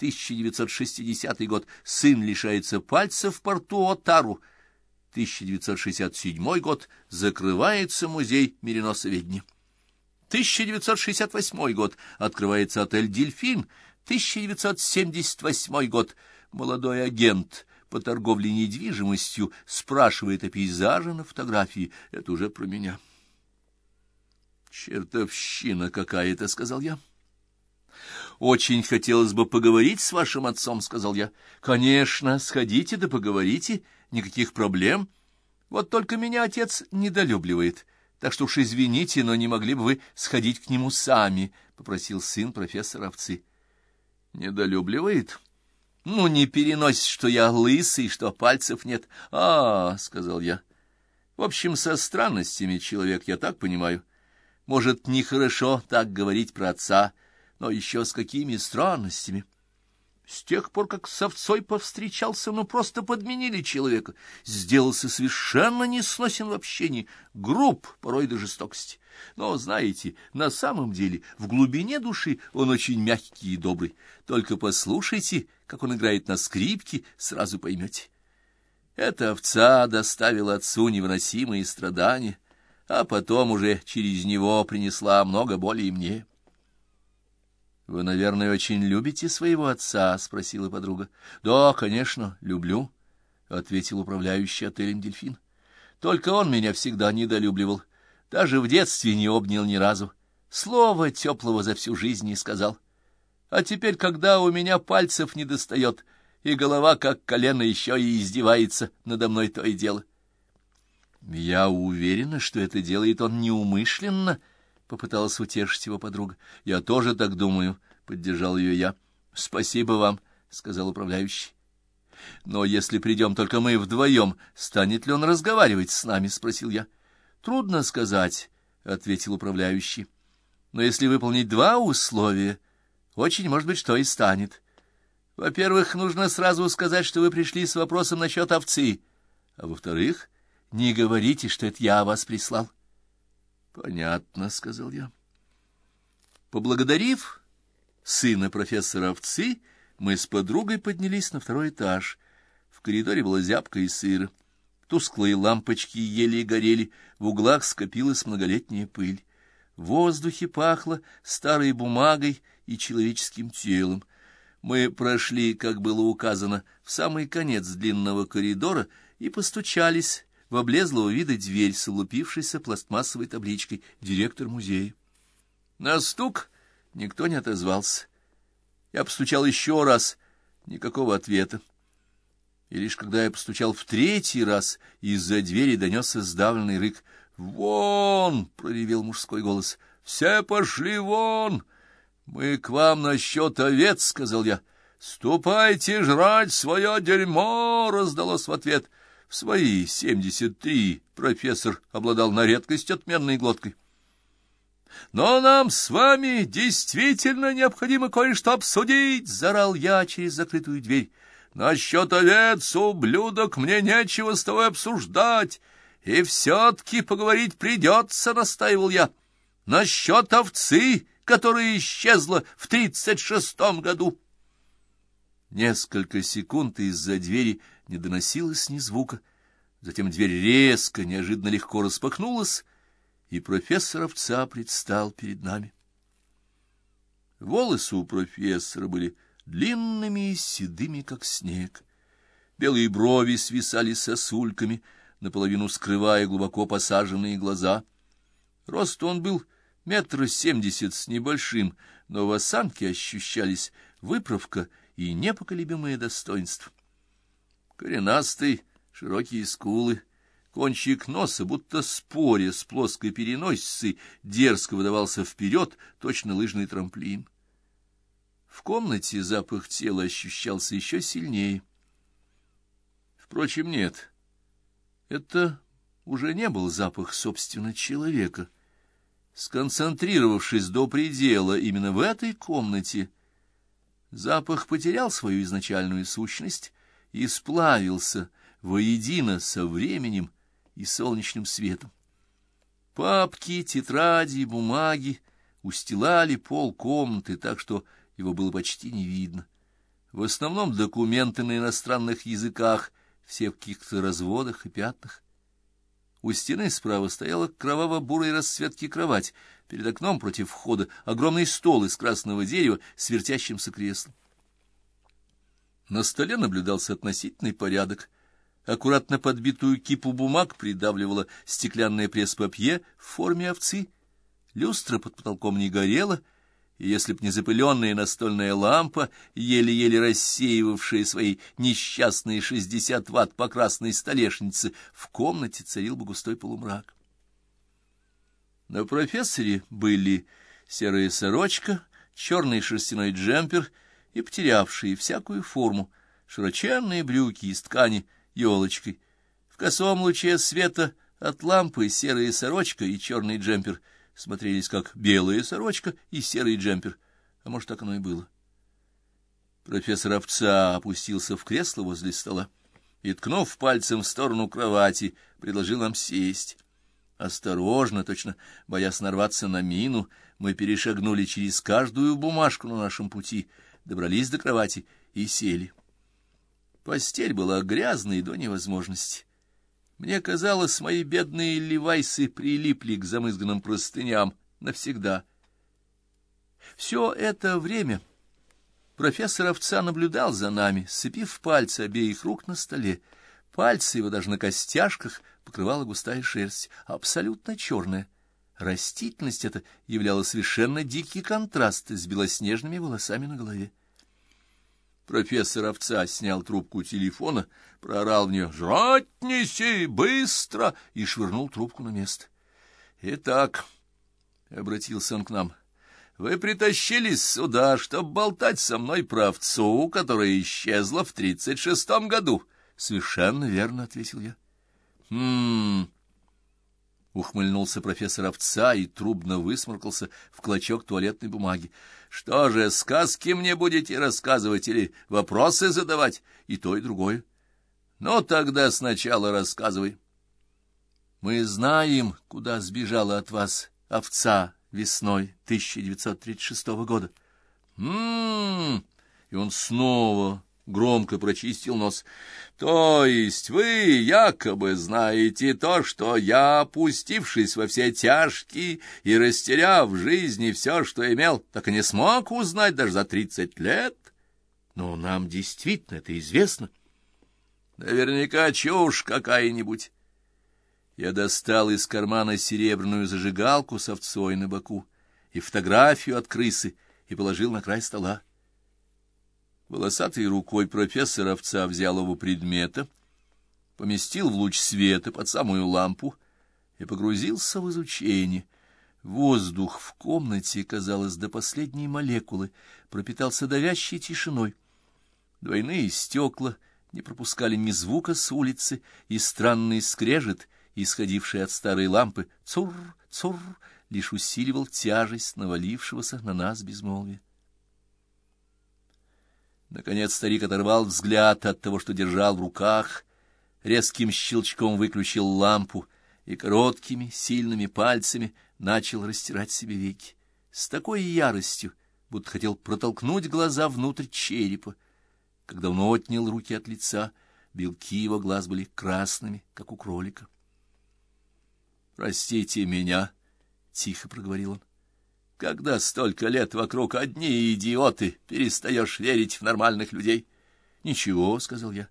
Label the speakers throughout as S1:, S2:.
S1: 1960 год. Сын лишается пальца в порту Отару. 1967 год. Закрывается музей мериносоведения. 1968 год. Открывается отель «Дельфин». 1978 год. Молодой агент по торговле недвижимостью спрашивает о пейзаже на фотографии. Это уже про меня. «Чертовщина какая-то», — сказал я. «Очень хотелось бы поговорить с вашим отцом», — сказал я. «Конечно, сходите да поговорите, никаких проблем. Вот только меня отец недолюбливает, так что уж извините, но не могли бы вы сходить к нему сами», — попросил сын профессора овцы. «Недолюбливает?» «Ну, не переносит, что я лысый, что пальцев нет». «А, — сказал я, — в общем, со странностями человек, я так понимаю». Может, нехорошо так говорить про отца, но еще с какими странностями. С тех пор, как с овцой повстречался, ну просто подменили человека, сделался совершенно несносен в общении, груб, порой до жестокости. Но, знаете, на самом деле, в глубине души он очень мягкий и добрый. Только послушайте, как он играет на скрипке, сразу поймете. Эта овца доставила отцу невыносимые страдания — а потом уже через него принесла много боли и мне. — Вы, наверное, очень любите своего отца? — спросила подруга. — Да, конечно, люблю, — ответил управляющий отелем «Дельфин». — Только он меня всегда недолюбливал. Даже в детстве не обнял ни разу. Слова теплого за всю жизнь не сказал. А теперь, когда у меня пальцев не достает, и голова, как колено, еще и издевается надо мной то и дело. Я уверена, что это делает он неумышленно, — попыталась утешить его подруга. — Я тоже так думаю, — поддержал ее я. — Спасибо вам, — сказал управляющий. — Но если придем только мы вдвоем, станет ли он разговаривать с нами? — спросил я. — Трудно сказать, — ответил управляющий. — Но если выполнить два условия, очень может быть, что и станет. Во-первых, нужно сразу сказать, что вы пришли с вопросом насчет овцы, а во-вторых не говорите, что это я вас прислал. — Понятно, — сказал я. Поблагодарив сына профессора овцы, мы с подругой поднялись на второй этаж. В коридоре было зябко и сыро. Тусклые лампочки еле горели, в углах скопилась многолетняя пыль. В воздухе пахло старой бумагой и человеческим телом. Мы прошли, как было указано, в самый конец длинного коридора и постучались в облезлого вида дверь с улупившейся пластмассовой табличкой «Директор музея». На стук никто не отозвался. Я постучал еще раз, никакого ответа. И лишь когда я постучал в третий раз, из-за двери донесся сдавленный рык. «Вон!» — проревел мужской голос. «Все пошли вон!» «Мы к вам насчет овец», — сказал я. «Ступайте жрать свое дерьмо!» — раздалось в ответ. В свои семьдесят три профессор обладал на редкость отменной глоткой. «Но нам с вами действительно необходимо кое-что обсудить!» — зарал я через закрытую дверь. «Насчет овец, ублюдок, мне нечего с тобой обсуждать, и все-таки поговорить придется», — настаивал я. «Насчет овцы, которая исчезла в тридцать шестом году». Несколько секунд из-за двери не доносилось ни звука. Затем дверь резко, неожиданно легко распахнулась, и профессор овца предстал перед нами. Волосы у профессора были длинными и седыми, как снег. Белые брови свисали сосульками, наполовину скрывая глубоко посаженные глаза. Рост он был метра семьдесят с небольшим, но в осанке ощущались выправка и непоколебимое достоинство. Коренастый, широкие скулы, кончик носа, будто споря с плоской переносицей, дерзко выдавался вперед, точно лыжный трамплин. В комнате запах тела ощущался еще сильнее. Впрочем, нет, это уже не был запах, собственно, человека. Сконцентрировавшись до предела именно в этой комнате, запах потерял свою изначальную сущность и сплавился воедино со временем и солнечным светом. Папки, тетради, бумаги устилали пол комнаты так, что его было почти не видно. В основном документы на иностранных языках, все в каких-то разводах и пятнах. У стены справа стояла кроваво-бурой расцветки кровать, перед окном против входа огромный стол из красного дерева с вертящимся креслом. На столе наблюдался относительный порядок. Аккуратно подбитую кипу бумаг придавливала стеклянное пресс-папье в форме овцы. Люстра под потолком не горела, и если б не запыленная настольная лампа, еле-еле рассеивавшая свои несчастные шестьдесят ватт по красной столешнице, в комнате царил бы густой полумрак. На профессоре были серая сорочка, черный шерстяной джемпер и потерявшие всякую форму, широченные брюки из ткани елочкой. В косом луче света от лампы серая сорочка и черный джемпер — смотрелись как белая сорочка и серый джемпер, а может, так оно и было. Профессор Овца опустился в кресло возле стола и, ткнув пальцем в сторону кровати, предложил нам сесть. Осторожно, точно боясь нарваться на мину, мы перешагнули через каждую бумажку на нашем пути, добрались до кровати и сели. Постель была грязной до невозможности. Мне казалось, мои бедные левайсы прилипли к замызганным простыням навсегда. Все это время профессор Овца наблюдал за нами, сцепив пальцы обеих рук на столе. Пальцы его даже на костяшках покрывала густая шерсть, абсолютно черная. Растительность эта являла совершенно дикий контраст с белоснежными волосами на голове. Профессор Овца снял трубку телефона, проорал в нее «Жрать неси! Быстро!» и швырнул трубку на место. «Итак», — обратился он к нам, — «вы притащились сюда, чтобы болтать со мной про овцу, которая исчезла в тридцать шестом году». «Совершенно верно», — ответил я. «Хм...» — ухмыльнулся профессор овца и трубно высморкался в клочок туалетной бумаги. Что же, сказки мне будете рассказывать или вопросы задавать? И то, и другое. Ну, тогда сначала рассказывай. Мы знаем, куда сбежала от вас овца весной 1936 года. М-м-м! И он снова громко прочистил нос. То есть вы якобы знаете то, что я, опустившись во все тяжкие и растеряв в жизни все, что имел, так и не смог узнать даже за тридцать лет? Но нам действительно это известно. Наверняка чушь какая-нибудь. Я достал из кармана серебряную зажигалку с овцой на боку и фотографию от крысы и положил на край стола. Волосатой рукой профессор овца взял его предмета, поместил в луч света под самую лампу и погрузился в изучение. Воздух в комнате, казалось, до последней молекулы пропитался давящей тишиной. Двойные стекла не пропускали ни звука с улицы, и странный скрежет, исходивший от старой лампы, цур, цур, лишь усиливал тяжесть навалившегося на нас безмолвия. Наконец старик оторвал взгляд от того, что держал в руках, резким щелчком выключил лампу и короткими, сильными пальцами начал растирать себе веки. С такой яростью, будто хотел протолкнуть глаза внутрь черепа. Когда он отнял руки от лица, белки его глаз были красными, как у кролика. «Простите меня», — тихо проговорил он. Когда столько лет вокруг одни идиоты, перестаешь верить в нормальных людей. — Ничего, — сказал я.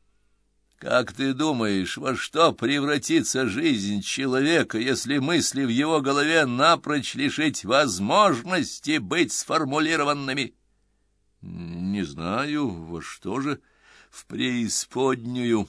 S1: — Как ты думаешь, во что превратится жизнь человека, если мысли в его голове напрочь лишить возможности быть сформулированными? — Не знаю, во что же, в преисподнюю,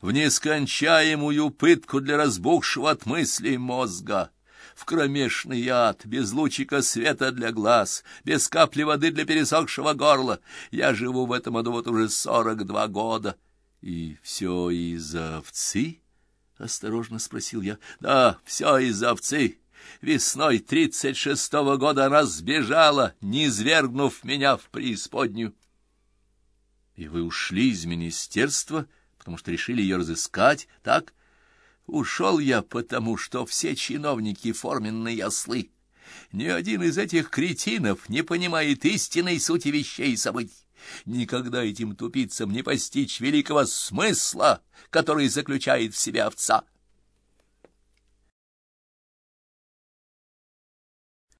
S1: в нескончаемую пытку для разбухшего от мыслей мозга в кромешный ад, без лучика света для глаз, без капли воды для пересохшего горла. Я живу в этом аду вот уже сорок два года. — И все из-за овцы? — осторожно спросил я. — Да, все из-за овцы. Весной тридцать шестого года она сбежала, не извергнув меня в преисподнюю. — И вы ушли из министерства, потому что решили ее разыскать, так? — Ушел я потому, что все чиновники форменные ослы. Ни один из этих кретинов не понимает истинной сути вещей и событий. Никогда этим тупицам не постичь великого смысла, который заключает в себе овца.